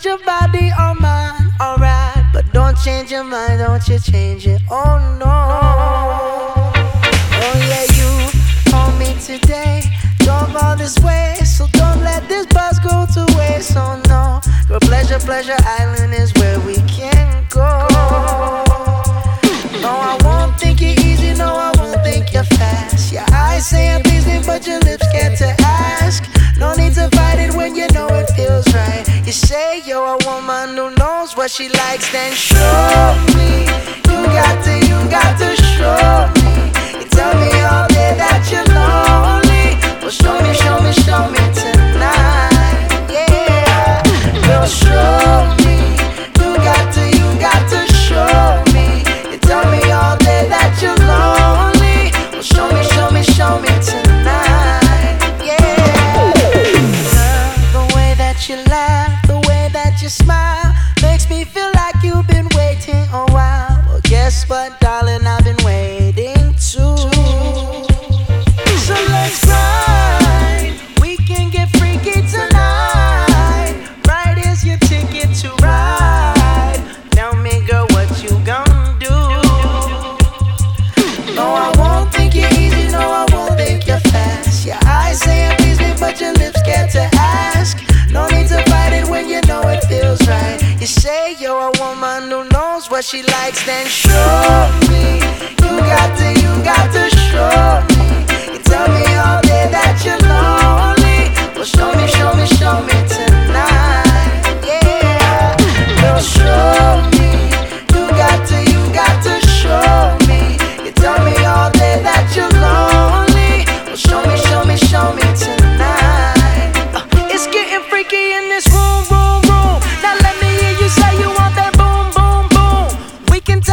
put your body on mine, alright. But don't change your mind, don't you change it, oh no. Oh yeah, you called me today, drove all this way, so don't let this bus go to waste, oh no. Your pleasure, pleasure island knows what she likes, then show me. You got to, you got to show me. You tell me all day that you're lonely. Well, show me, show me, show me tonight. Yeah, girl, show me. You got to, you got to show me. You tell me all day that you're lonely. Well, show me, show me, show me tonight. Yeah. The way that you laugh, the way that you smile, me feel like you've been waiting a while. Well, guess what, darling? I've been waiting too. So let's grind. We can get freaky tonight. Say you're a woman who knows what she likes, then show me. You got to, you got to show me.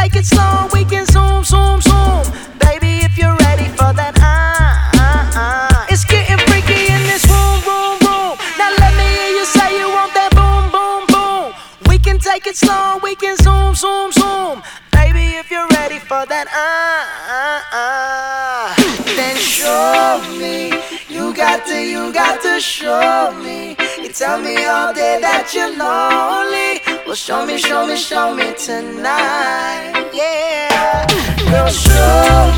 Take it slow, we can zoom, zoom, zoom. Baby, if you're ready for that, ah, ah, ah. It's getting freaky in this room, room, room. Now let me hear you say you want that boom, boom, boom. We can take it slow, we can zoom, zoom, zoom. Baby, if you're ready for that, ah, ah, ah. Then show me. You got to, you got to show me. You tell me all day that you're lonely. Show me, show me, show me tonight. Yeah. Girl, show